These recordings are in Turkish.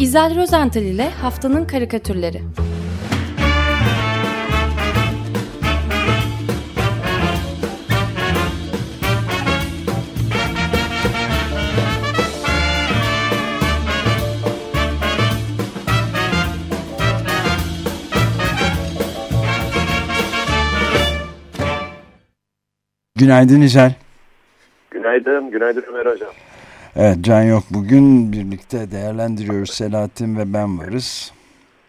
İzel Rozental ile Haftanın Karikatürleri Günaydın İzel. Günaydın, günaydın Ömer Hocam. Evet Can yok bugün birlikte değerlendiriyoruz. Selahattin ve ben varız.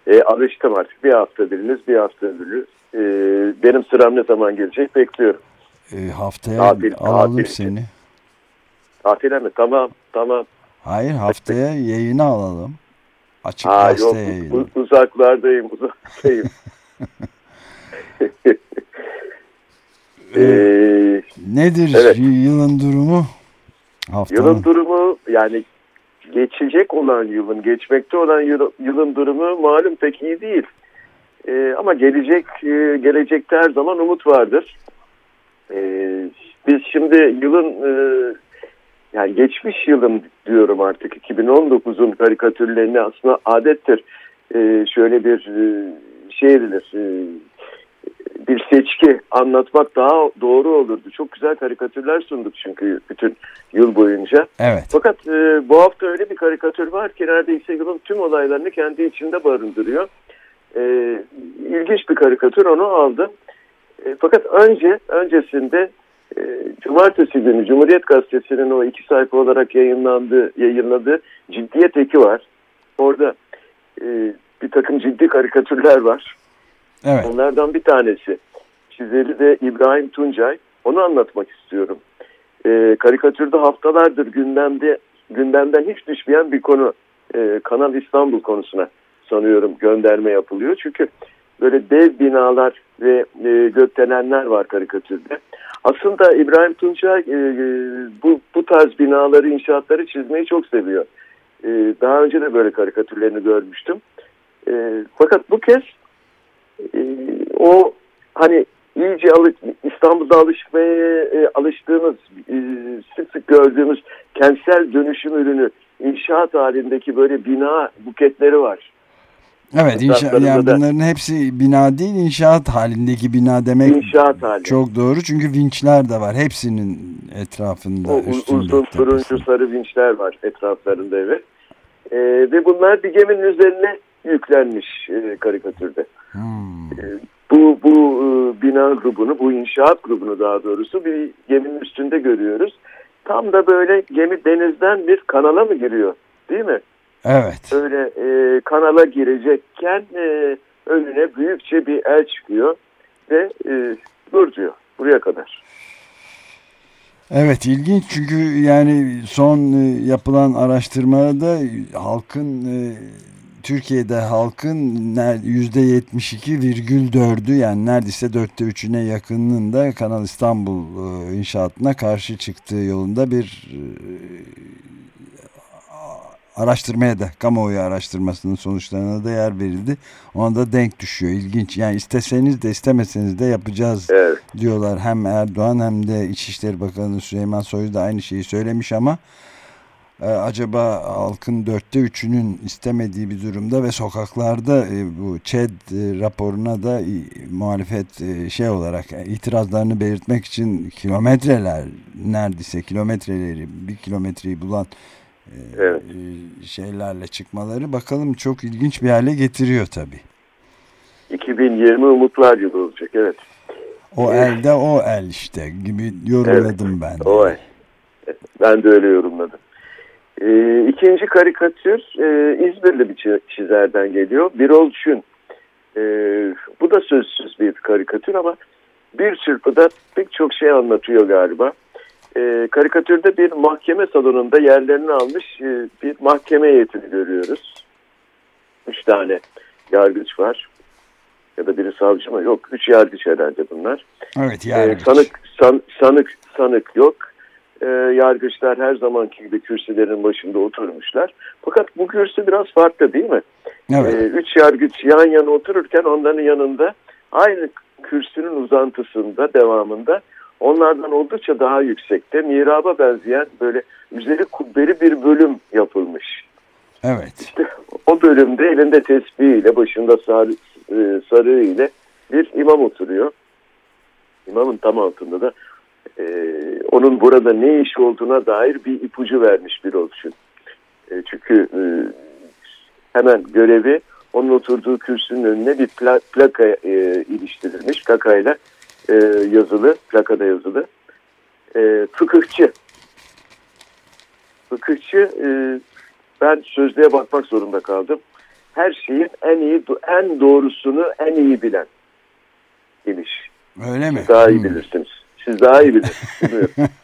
E, alıştım artık. Bir hafta biriniz, bir hafta öbürünüz. E, benim sıram ne zaman gelecek bekliyorum. E, haftaya Tatil, alalım tatil seni. Tatile mi? Tamam, tamam. Hayır haftaya yayını alalım. Açık gazete yok, yayını. uzaklardayım, uzaktayım. e, Nedir Evet. yılın durumu? Haftanın. yılın durumu yani geçecek olan yılın, geçmekte olan yıl- yılın durumu malum pek iyi değil. E, ama gelecek, e, gelecekte her zaman umut vardır. E, biz şimdi yılın e, yani geçmiş yılın diyorum artık 2019'un karikatürlerini aslında adettir. E, şöyle bir e, şey edilir. e, seçki anlatmak daha doğru olurdu. Çok güzel karikatürler sunduk çünkü bütün yıl boyunca. Evet. Fakat e, bu hafta öyle bir karikatür var ki neredeyse yılın tüm olaylarını kendi içinde barındırıyor. E, ilginç bir karikatür onu aldım. E, fakat önce öncesinde e, Cumartesi günü Cumhuriyet Gazetesi'nin o iki sayfa olarak yayınlandığı, yayınladığı ciddiyet eki var. Orada e, bir takım ciddi karikatürler var. Evet. Onlardan bir tanesi. Çizeri de İbrahim Tuncay. Onu anlatmak istiyorum. Ee, karikatürde haftalardır gündemde gündemden hiç düşmeyen bir konu. Ee, Kanal İstanbul konusuna sanıyorum gönderme yapılıyor. Çünkü böyle dev binalar ve e, gökdelenler var karikatürde. Aslında İbrahim Tuncay e, e, bu, bu tarz binaları, inşaatları çizmeyi çok seviyor. E, daha önce de böyle karikatürlerini görmüştüm. E, fakat bu kez e, o hani iyice alı, İstanbul'da alışmaya e, alıştığımız e, sık sık gördüğümüz kentsel dönüşüm ürünü inşaat halindeki böyle bina buketleri var. Evet inşa yani da- bunların hepsi bina değil inşaat halindeki bina demek İnşaat hali. çok doğru. Çünkü vinçler de var hepsinin etrafında O üstünde. uzun turuncu sarı vinçler var etraflarında evet. E, ve bunlar bir geminin üzerine yüklenmiş e, karikatürde. Hmm. E, bu bu e, bina grubunu, bu inşaat grubunu daha doğrusu bir geminin üstünde görüyoruz. Tam da böyle gemi denizden bir kanala mı giriyor değil mi? Evet. Öyle e, kanala girecekken e, önüne büyükçe bir el çıkıyor ve e, dur diyor buraya kadar. Evet ilginç çünkü yani son e, yapılan araştırmada halkın e, Türkiye'de halkın ner- %72,4'ü yani neredeyse dörtte üçüne yakınının da Kanal İstanbul e, inşaatına karşı çıktığı yolunda bir e, araştırmaya da kamuoyu araştırmasının sonuçlarına da yer verildi. Ona da denk düşüyor. İlginç. Yani isteseniz de istemeseniz de yapacağız Evet. diyorlar. Hem Erdoğan hem de İçişleri Bakanı Süleyman Soylu da aynı şeyi söylemiş ama e, acaba halkın dörtte üçünün istemediği bir durumda ve sokaklarda e, bu ÇED e, raporuna da e, muhalefet e, şey olarak e, itirazlarını belirtmek için kilometreler neredeyse kilometreleri bir kilometreyi bulan e, Evet. e, şeylerle çıkmaları bakalım çok ilginç bir hale getiriyor tabii. 2020 umutlar yılı olacak evet. O Evet. elde o el işte gibi yorumladım ben. de. O el. Ben de öyle yorumladım. E, ikinci karikatür e, İzmirli bir çi- çizerden geliyor. Birol Çün. E, bu da sözsüz bir karikatür ama bir çırpıda pek çok şey anlatıyor galiba. E, karikatürde bir mahkeme salonunda yerlerini almış e, bir mahkeme heyetini görüyoruz. Üç tane yargıç var. Ya da biri savcı mı? Yok. Üç yargıç herhalde bunlar. Evet yargıç. sanık san- sanık sanık yok. Ee, yargıçlar her zamanki gibi kürsülerin başında oturmuşlar. Fakat bu kürsü biraz farklı değil mi? Evet. Ee, üç yargıç yan yana otururken onların yanında aynı kürsünün uzantısında devamında onlardan oldukça daha yüksekte mihraba benzeyen böyle üzeri kubbeli bir bölüm yapılmış. Evet. İşte o bölümde elinde tesbihiyle başında sarı, e, sarığı ile bir imam oturuyor. İmamın tam altında da e, onun burada ne iş olduğuna dair bir ipucu vermiş bir oluşun. E, çünkü e, hemen görevi onun oturduğu kürsünün önüne bir pla plaka e, iliştirilmiş. Plakayla e, yazılı, plakada yazılı. E, fıkıhçı. Fıkıhçı e, ben sözlüğe bakmak zorunda kaldım. Her şeyin en iyi, en doğrusunu en iyi bilen demiş. Öyle mi? Daha iyi hmm. bilirsiniz. Siz daha iyi bilirsiniz.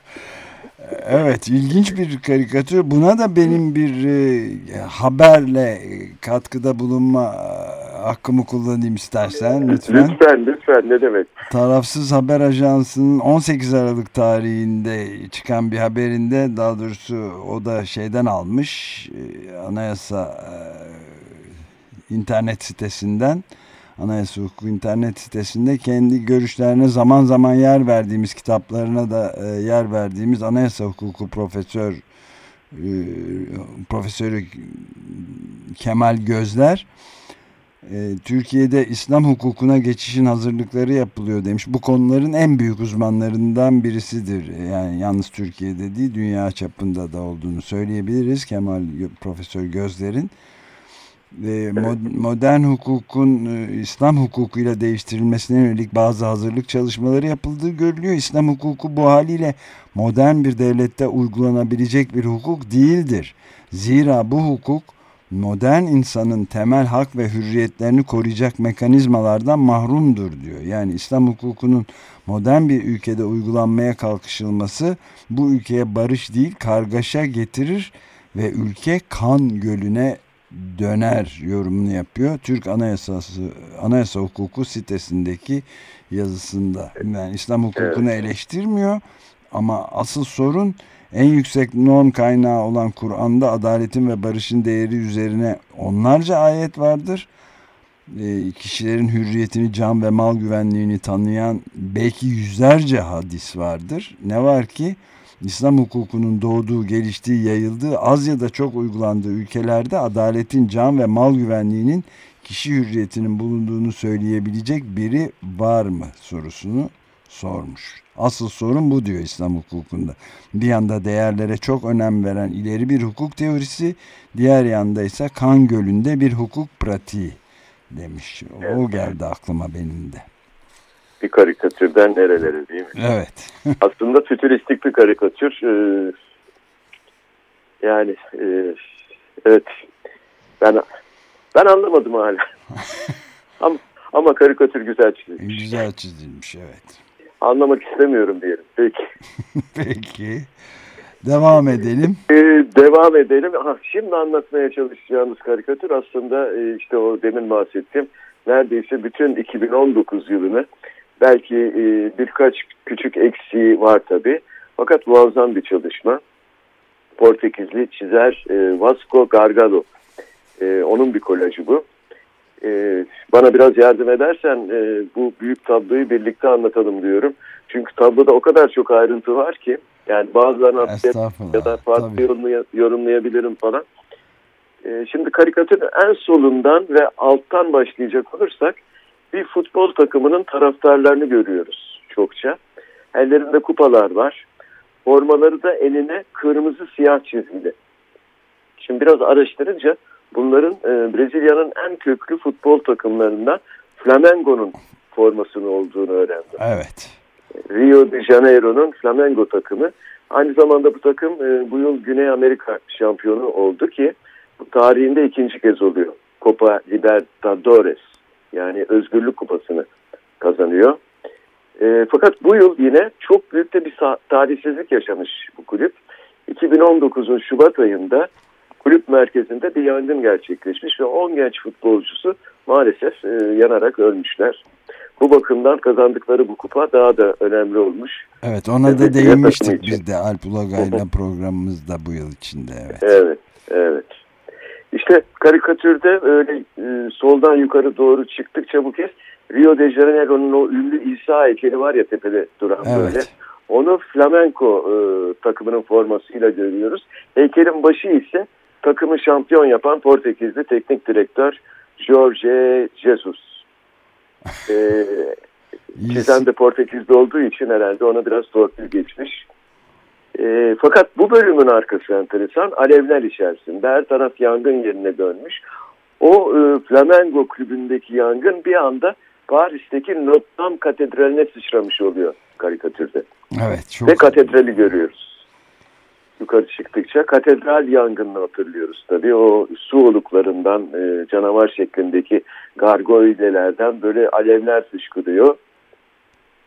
Evet ilginç bir karikatür. Buna da benim bir e, haberle katkıda bulunma e, hakkımı kullanayım istersen lütfen. Lütfen lütfen ne demek. Tarafsız Haber Ajansı'nın 18 Aralık tarihinde çıkan bir haberinde daha doğrusu o da şeyden almış e, anayasa e, internet sitesinden Anayasa Hukuku internet sitesinde kendi görüşlerine zaman zaman yer verdiğimiz kitaplarına da e, yer verdiğimiz Anayasa Hukuku Profesör e, Profesörü Kemal Gözler e, Türkiye'de İslam hukukuna geçişin hazırlıkları yapılıyor demiş. Bu konuların en büyük uzmanlarından birisidir. Yani yalnız Türkiye'de değil dünya çapında da olduğunu söyleyebiliriz Kemal Profesör Gözler'in modern hukukun e, İslam hukukuyla değiştirilmesine yönelik bazı hazırlık çalışmaları yapıldığı görülüyor. İslam hukuku bu haliyle modern bir devlette uygulanabilecek bir hukuk değildir. Zira bu hukuk modern insanın temel hak ve hürriyetlerini koruyacak mekanizmalardan mahrumdur diyor. Yani İslam hukukunun modern bir ülkede uygulanmaya kalkışılması bu ülkeye barış değil kargaşa getirir ve ülke kan gölüne döner yorumunu yapıyor. Türk Anayasası Anayasa Hukuku sitesindeki yazısında. Yani İslam hukukunu evet. eleştirmiyor ama asıl sorun en yüksek norm kaynağı olan Kur'an'da adaletin ve barışın değeri üzerine onlarca ayet vardır. E, kişilerin hürriyetini, can ve mal güvenliğini tanıyan belki yüzlerce hadis vardır. Ne var ki İslam hukukunun doğduğu, geliştiği, yayıldığı, az ya da çok uygulandığı ülkelerde adaletin, can ve mal güvenliğinin kişi hürriyetinin bulunduğunu söyleyebilecek biri var mı sorusunu sormuş. Asıl sorun bu diyor İslam hukukunda. Bir yanda değerlere çok önem veren ileri bir hukuk teorisi, diğer yanda ise kan gölünde bir hukuk pratiği demiş. O geldi aklıma benim de bir karikatürden nerelere değil mi? Evet. Aslında fütüristik bir karikatür. Ee, yani e, evet ben ben anlamadım hala. ama, ama karikatür güzel çizilmiş. Güzel çizilmiş evet. Anlamak istemiyorum diyelim. Peki. Peki. Devam edelim. Ee, devam edelim. Ha, şimdi anlatmaya çalışacağımız karikatür aslında e, işte o demin bahsettiğim neredeyse bütün 2019 yılını Belki e, birkaç küçük eksiği var tabi. Fakat muazzam bir çalışma. Portekizli çizer e, Vasco Gargalo. E, onun bir kolajı bu. E, bana biraz yardım edersen e, bu büyük tabloyu birlikte anlatalım diyorum. Çünkü tabloda o kadar çok ayrıntı var ki. Yani bazılarını atlayıp ya da farklı yorumlay yorumlayabilirim falan. E, şimdi karikatürün en solundan ve alttan başlayacak olursak bir futbol takımının taraftarlarını görüyoruz çokça. Ellerinde kupalar var. Formaları da eline kırmızı siyah çizgili. Şimdi biraz araştırınca bunların e, Brezilya'nın en köklü futbol takımlarından Flamengo'nun formasını olduğunu öğrendim. Evet. Rio de Janeiro'nun Flamengo takımı. Aynı zamanda bu takım e, bu yıl Güney Amerika şampiyonu oldu ki bu tarihinde ikinci kez oluyor. Copa Libertadores yani Özgürlük Kupası'nı kazanıyor. E, fakat bu yıl yine çok büyük de bir talihsizlik yaşamış bu kulüp. 2019'un Şubat ayında kulüp merkezinde bir yangın gerçekleşmiş ve 10 genç futbolcusu maalesef e, yanarak ölmüşler. Bu bakımdan kazandıkları bu kupa daha da önemli olmuş. Evet ona da değinmiştik biz de Alp Ulagay'la programımızda bu yıl içinde. Evet, evet. evet. İşte karikatürde öyle e, soldan yukarı doğru çıktıkça bu kez Rio de Janeiro'nun o ünlü İsa heykeli var ya tepede duran evet. böyle. Onu flamenco e, takımının formasıyla görüyoruz. Heykelin başı ise takımı şampiyon yapan Portekizli teknik direktör Jorge Jesus. Ee, Çizen de Portekiz'de olduğu için herhalde ona biraz torpil geçmiş. E, fakat bu bölümün arkası enteresan. Alevler içerisinde her taraf yangın yerine dönmüş. O e, Flamengo kulübündeki yangın bir anda Paris'teki Notre Dame katedraline sıçramış oluyor karikatürde. Evet. Çok... Ve katedrali görüyoruz. Yukarı çıktıkça katedral yangınını hatırlıyoruz tabii. O su oluklarından e, canavar şeklindeki gargoylelerden böyle alevler fışkırıyor.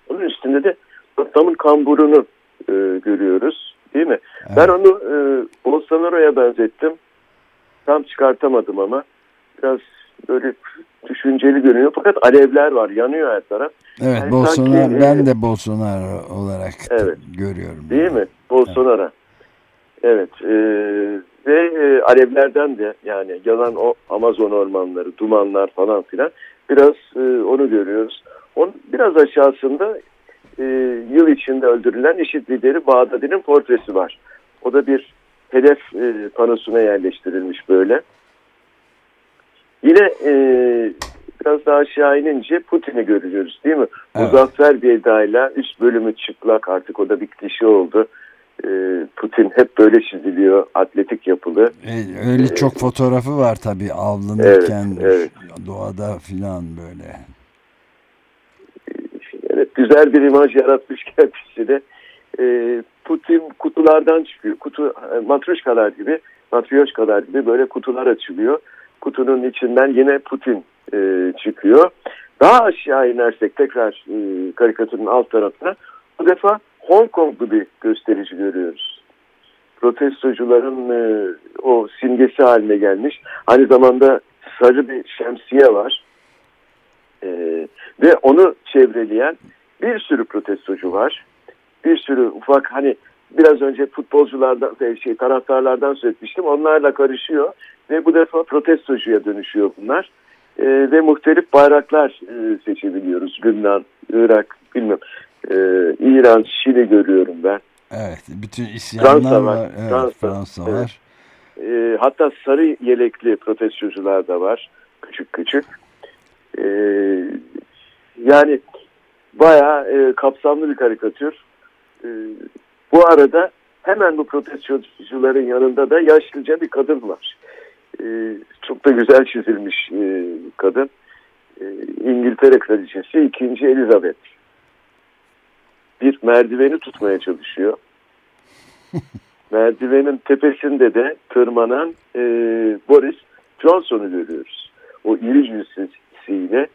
Onun üstünde de Notre kamburunu e, görüyoruz. Değil mi? Evet. Ben onu e, Bolsonaro'ya benzettim. Tam çıkartamadım ama. Biraz böyle düşünceli görünüyor. Fakat alevler var. Yanıyor her taraf. Evet yani Bolsonaro. Sanki, ben de Bolsonaro olarak evet, görüyorum. Değil mi? Bolsonaro. Evet. evet e, ve e, alevlerden de yani yanan o Amazon ormanları, dumanlar falan filan biraz e, onu görüyoruz. Onun biraz aşağısında e, yıl içinde öldürülen IŞİD lideri Bağdadi'nin portresi var. O da bir hedef e, panosuna yerleştirilmiş böyle. Yine e, biraz daha aşağı inince Putin'i görüyoruz değil mi? Evet. Muzaffer bir edayla üst bölümü çıplak artık o da bir klişe oldu. Putin hep böyle çiziliyor atletik yapılı. Öyle çok fotoğrafı var tabii avlanırken evet, evet. doğada filan böyle. Evet güzel bir imaj yaratmış kendisi de. E, Putin kutulardan çıkıyor. Kutu e, matruşkalar gibi, matryoşkalar gibi böyle kutular açılıyor. Kutunun içinden yine Putin e, çıkıyor. Daha aşağı inersek tekrar e, karikatürün alt tarafına bu defa Hong Kong'lu bir gösterici görüyoruz. Protestocuların e, o simgesi haline gelmiş. Aynı zamanda sarı bir şemsiye var. E, ve onu çevreleyen bir sürü protestocu var. Bir sürü ufak hani biraz önce futbolculardan e, şey taraftarlardan söz etmiştim. Onlarla karışıyor ve bu defa protestocuya dönüşüyor bunlar. E, ve muhtelif bayraklar e, seçebiliyoruz. Günden, Irak, bilmem. E, İran, Şili görüyorum ben. Evet, bütün isyanlar Fransa var. var. Evet, Fransa, Fransa var. Evet. E, hatta sarı yelekli protestocular da var. Küçük küçük. E, yani bayağı e, kapsamlı bir karikatür. E, bu arada hemen bu protestocuların yanında da yaşlıca bir kadın var. E, çok da güzel çizilmiş e, kadın. E, İngiltere Kraliçesi 2. Elizabeth. Bir merdiveni tutmaya çalışıyor. Merdivenin tepesinde de tırmanan e, Boris Johnson'u görüyoruz. O iri cüssesiyle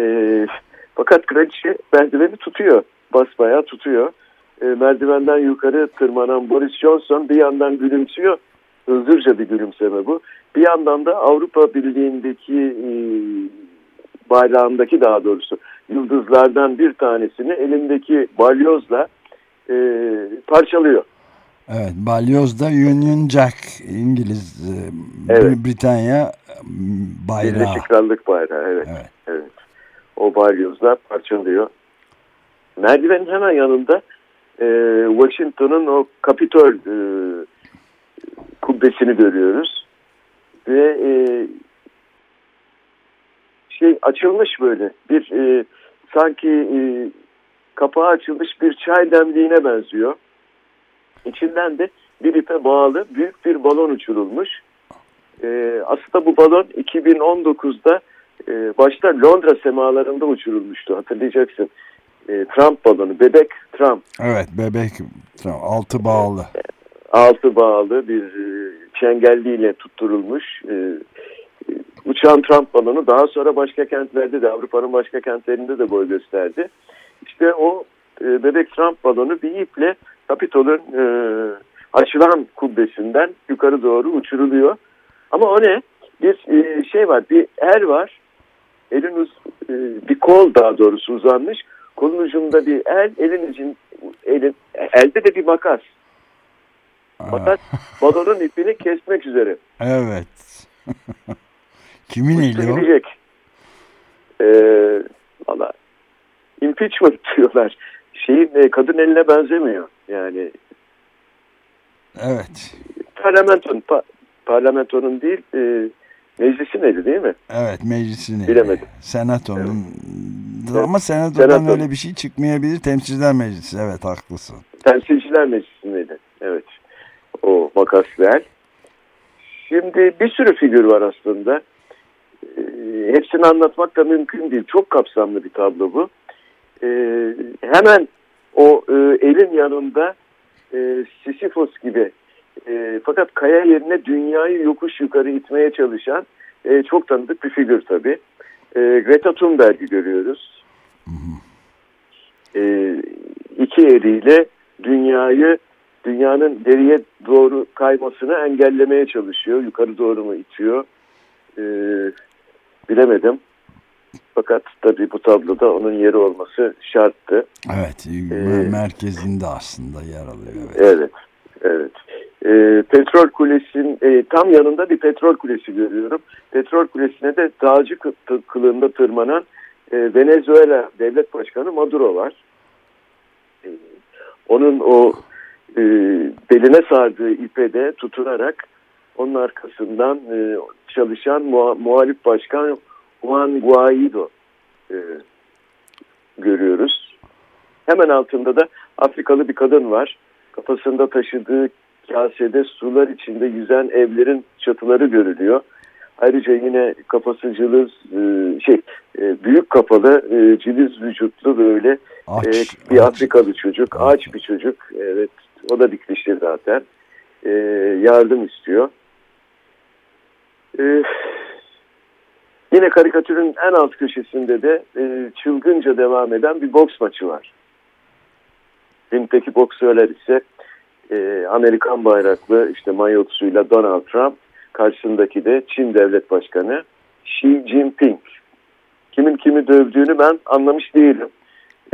e, fakat kraliçe merdiveni tutuyor. Basbayağı tutuyor. E, merdivenden yukarı tırmanan Boris Johnson bir yandan gülümsüyor. Hızırca bir gülümseme bu. Bir yandan da Avrupa Birliği'ndeki e, bayrağındaki daha doğrusu yıldızlardan bir tanesini elindeki balyozla e, parçalıyor. Evet, balyoz da Union Jack İngiliz, e, evet. Britanya bayrağı. Birleşik Krallık bayrağı, evet. evet. evet o balyozlar parçalıyor. Merdivenin hemen yanında e, Washington'un o Kapitol e, kubbesini görüyoruz. Ve e, şey açılmış böyle bir e, sanki e, kapağı açılmış bir çay demliğine benziyor. İçinden de bir ipe bağlı büyük bir balon uçurulmuş. E, aslında bu balon 2019'da e, başta Londra semalarında uçurulmuştu hatırlayacaksın. E, Trump balonu, bebek Trump. Evet bebek Trump, altı bağlı. Altı bağlı bir e, çengelliyle tutturulmuş e, e, uçan Trump balonu daha sonra başka kentlerde de Avrupa'nın başka kentlerinde de boy gösterdi. İşte o e, bebek Trump balonu bir iple Kapitol'un e, açılan kubbesinden yukarı doğru uçuruluyor. Ama o ne? Bir e, şey var, bir er var elin e, bir kol daha doğrusu uzanmış. Kolun ucunda bir el, elin ucun, elin, elde de bir makas. Makas balonun ipini kesmek üzere. Evet. Kimin eli o? Gidecek. Ee, valla impeachment diyorlar. Şeyin e, kadın eline benzemiyor. Yani Evet. Parlamenton, pa, parlamentonun değil e, meclisin eli değil mi? Evet meclisin eli. Bilemedim. Senatonun evet. ama senatodan Senato. öyle bir şey çıkmayabilir. Temsilciler meclisi evet haklısın. Temsilciler meclisinin eli evet. O makaslı Şimdi bir sürü figür var aslında. E, hepsini anlatmak da mümkün değil. Çok kapsamlı bir tablo bu. E, hemen o e, elin yanında e, Sisyphos gibi e, fakat kaya yerine dünyayı yokuş yukarı itmeye çalışan e, çok tanıdık bir figür tabii. E, Greta Thunberg'i görüyoruz. E, iki eliyle dünyayı dünyanın geriye doğru kaymasını engellemeye çalışıyor. Yukarı doğru mu itiyor? E, bilemedim. Fakat tabii bu tabloda onun yeri olması şarttı. Evet, ee, merkezinde aslında yer alıyor. Evet, evet. evet. Ee, petrol kulesinin e, tam yanında bir petrol kulesi görüyorum. Petrol kulesine de dağcı kılığında tırmanan e, Venezuela devlet başkanı Maduro var. E, onun o e, beline sardığı ipe de tutunarak onun arkasından e, çalışan muha muhalif başkan Juan Guaido e, görüyoruz. Hemen altında da Afrikalı bir kadın var. Kafasında taşıdığı kasede sular içinde yüzen evlerin çatıları görülüyor. Ayrıca yine kafası cılız e, şey e, büyük kafalı e, ciliz vücutlu böyle aç, bir aç. Afrikalı çocuk aç bir çocuk evet o da dikişli zaten yardım istiyor. Yine karikatürün en alt köşesinde de çılgınca devam eden bir boks maçı var. Ringdeki boksörler ise e, Amerikan bayraklı işte mayotsuyla Donald Trump karşısındaki de Çin devlet başkanı Xi Jinping. Kimin kimi dövdüğünü ben anlamış değilim.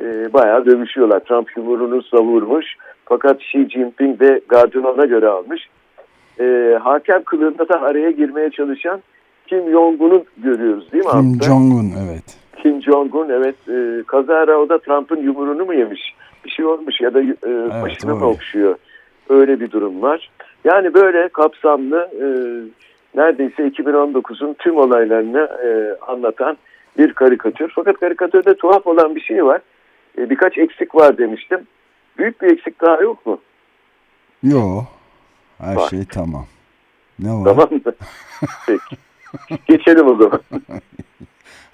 E, bayağı dövüşüyorlar. Trump yumruğunu savurmuş. Fakat Xi Jinping de gardını ona göre almış. E, hakem kılığında da araya girmeye çalışan Kim Jong-un'u görüyoruz değil mi? Kim Jong-un evet. Kim Jong-un evet. E, kazara o da Trump'ın yumruğunu mu yemiş? Bir şey olmuş ya da e, evet, başını mı okşuyor? Öyle bir durum var. Yani böyle kapsamlı e, neredeyse 2019'un tüm olaylarını e, anlatan bir karikatür. Fakat karikatürde tuhaf olan bir şey var. E, birkaç eksik var demiştim. Büyük bir eksik daha yok mu? Yok. Her var. şey tamam. Ne var? Tamam mı? Peki. Geçelim o zaman.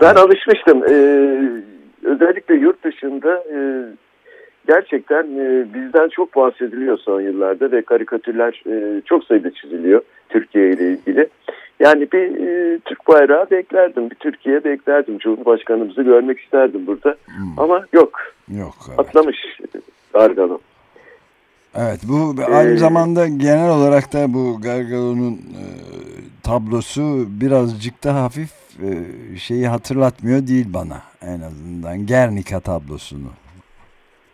ben alışmıştım. Ee, özellikle yurt dışında e, gerçekten e, bizden çok bahsediliyor son yıllarda ve karikatürler e, çok sayıda çiziliyor Türkiye ile ilgili. Yani bir e, Türk bayrağı beklerdim, bir Türkiye beklerdim. Cumhurbaşkanımızı görmek isterdim burada. Hmm. Ama yok. Yok. Evet. Atlamış Gargalo. Evet bu aynı ee, zamanda genel olarak da bu Gargalo'nun e, tablosu birazcık da hafif e, şeyi hatırlatmıyor değil bana en azından Gernika tablosunu.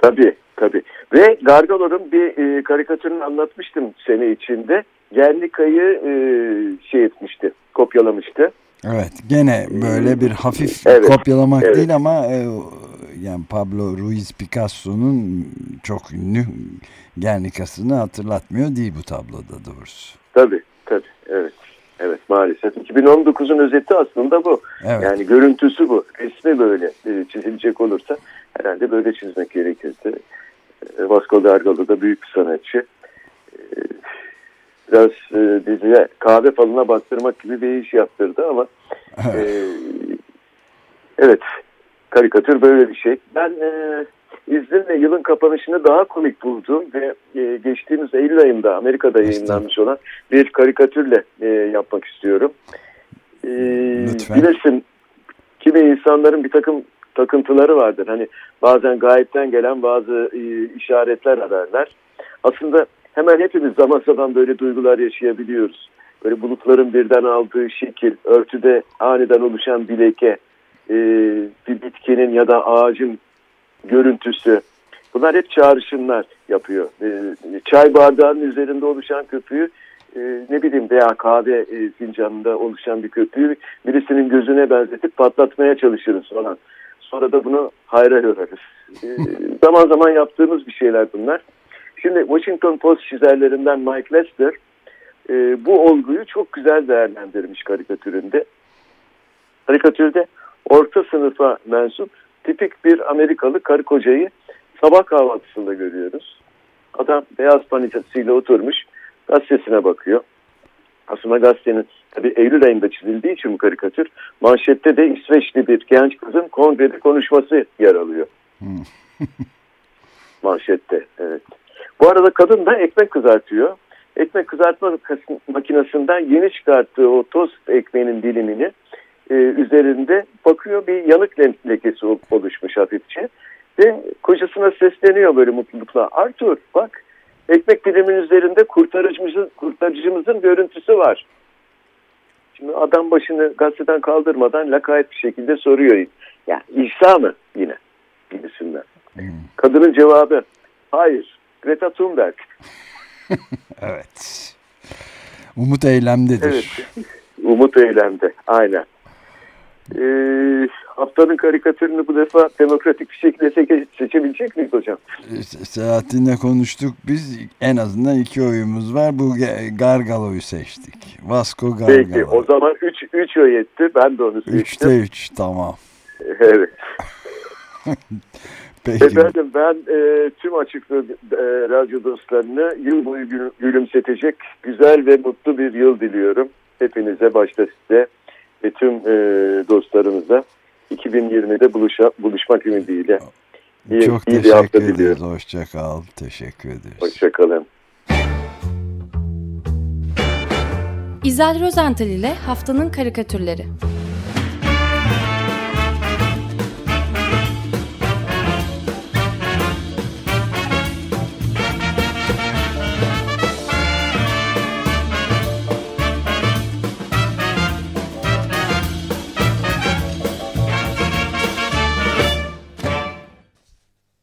Tabii tabii. Ve Gargalo'nun bir e, karikatürünü anlatmıştım sene içinde. Gernika'yı e, şey etmişti, kopyalamıştı. Evet gene böyle bir hafif evet, kopyalamak evet. değil ama e, yani Pablo Ruiz Picasso'nun çok ünlü Gernika'sını hatırlatmıyor değil bu tabloda doğrusu. Tabii tabii evet. Evet maalesef 2019'un özeti aslında bu. Evet. Yani görüntüsü bu. Resmi böyle e, çizilecek olursa herhalde böyle çizmek gerekirdi. E, Vasco da Gama da büyük bir sanatçı. E, biraz e, bize kahve falına baktırmak gibi bir iş yaptırdı ama e, evet karikatür böyle bir şey. Ben e, izninle yılın kapanışını daha komik buldum ve e, geçtiğimiz Eylül ayında Amerika'da yayınlanmış olan bir karikatürle e, yapmak istiyorum. E, bilirsin kimi insanların bir takım takıntıları vardır. Hani bazen gayipten gelen bazı e, işaretler ararlar. Aslında hemen hepimiz zaman zaman böyle duygular yaşayabiliyoruz. Böyle bulutların birden aldığı şekil, örtüde aniden oluşan bir leke, e, bir bitkinin ya da ağacın görüntüsü. Bunlar hep çağrışımlar yapıyor. E, çay bardağının üzerinde oluşan köpüğü e, ne bileyim veya kahve e, fincanında oluşan bir köpüğü birisinin gözüne benzetip patlatmaya çalışırız falan. Sonra da bunu hayra yorarız. E, zaman zaman yaptığımız bir şeyler bunlar. Şimdi Washington Post çizerlerinden Mike Lester e, bu olguyu çok güzel değerlendirmiş karikatüründe. Karikatürde orta sınıfa mensup tipik bir Amerikalı karı kocayı sabah kahvaltısında görüyoruz. Adam beyaz panikasıyla oturmuş gazetesine bakıyor. Aslında gazetenin tabi Eylül ayında çizildiği için bu karikatür manşette de İsveçli bir genç kızın kongrede konuşması yer alıyor. manşette evet. Bu arada kadın da ekmek kızartıyor. Ekmek kızartma makinesinden yeni çıkarttığı o tost ekmeğinin dilimini e, üzerinde bakıyor bir yanık lekesi oluşmuş hafifçe. Ve kocasına sesleniyor böyle mutlulukla. Arthur bak ekmek dilimin üzerinde kurtarıcımızın, kurtarıcımızın görüntüsü var. Şimdi adam başını gazeteden kaldırmadan lakayet bir şekilde soruyor. Ya İsa mı yine gibisinden. Hmm. Kadının cevabı hayır Greta Thunberg. evet. Umut eylemdedir. Evet. Umut eylemde. Aynen. Ee, haftanın karikatürünü bu defa demokratik bir şekilde seçe seçebilecek miyiz hocam? Ee, Selahattin'le konuştuk biz. En azından iki oyumuz var. Bu Gargalo'yu seçtik. Vasco Gargalo. Peki o zaman 3 3 oy etti. Ben de onu seçtim. 3'te 3 tamam. evet. Peki. Efendim ben e, tüm açıklığı e, radyo dostlarını yıl boyu gülümsetecek güzel ve mutlu bir yıl diliyorum. Hepinize başta size ve tüm e, dostlarımıza 2020'de buluşa, buluşmak ümidiyle. İyi, Çok iyi teşekkür ederiz. Hoşçakal. Teşekkür ederiz. Hoşçakalın. İzel Rozental ile Haftanın Karikatürleri